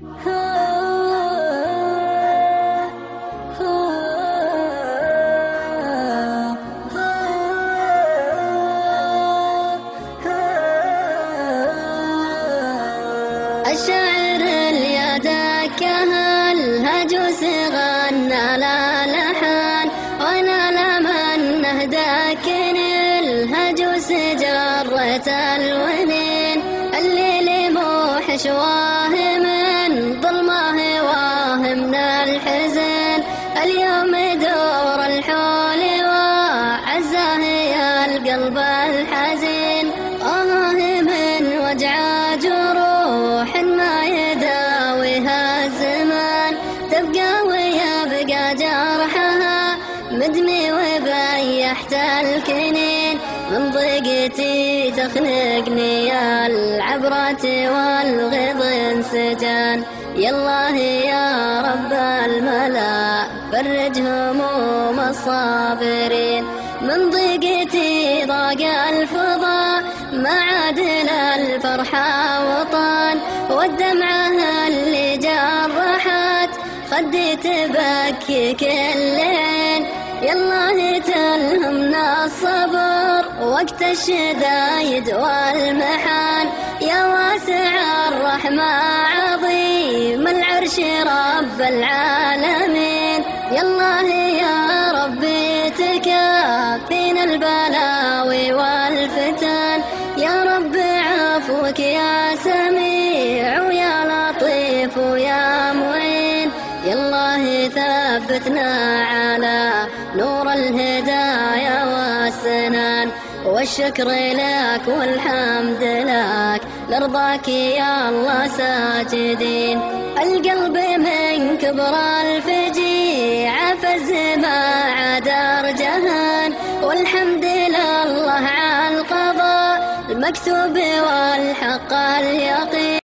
الشعر اللي دكها الهجوس غنى لا لحن. وأنا لمن نهداكن الهجوس جرت الونين الليل موحش ظلمه واهم الحزن اليوم دور الحول وعزاه يا القلب الحزين آه من وجع مدمي وبيحت الكنين من ضيقتي تخنقني العبرة والغض انسجان. يا الله يا رب الملا فرج هموم الصابرين من ضيقتي ضاق الفضاء ما عادل الفرحة وطان. والدمعة اللي جرحت خدي تبكي كلين يالله تلهمنا الصبر وقت الشدايد والمحان يا واسع الرحمة عظيم العرش رب العالمين. يالله يا ربي تكافينا البلاوي والفتن. يا رب عفوك يا سميع ثبتنا على نور الهدايا والسنان. والشكر لك والحمد لك لرضاك يا الله ساجدين. القلب من كبر الفجيع فز ما عاد جهان. والحمد لله على القضاء المكتوب والحق اليقين.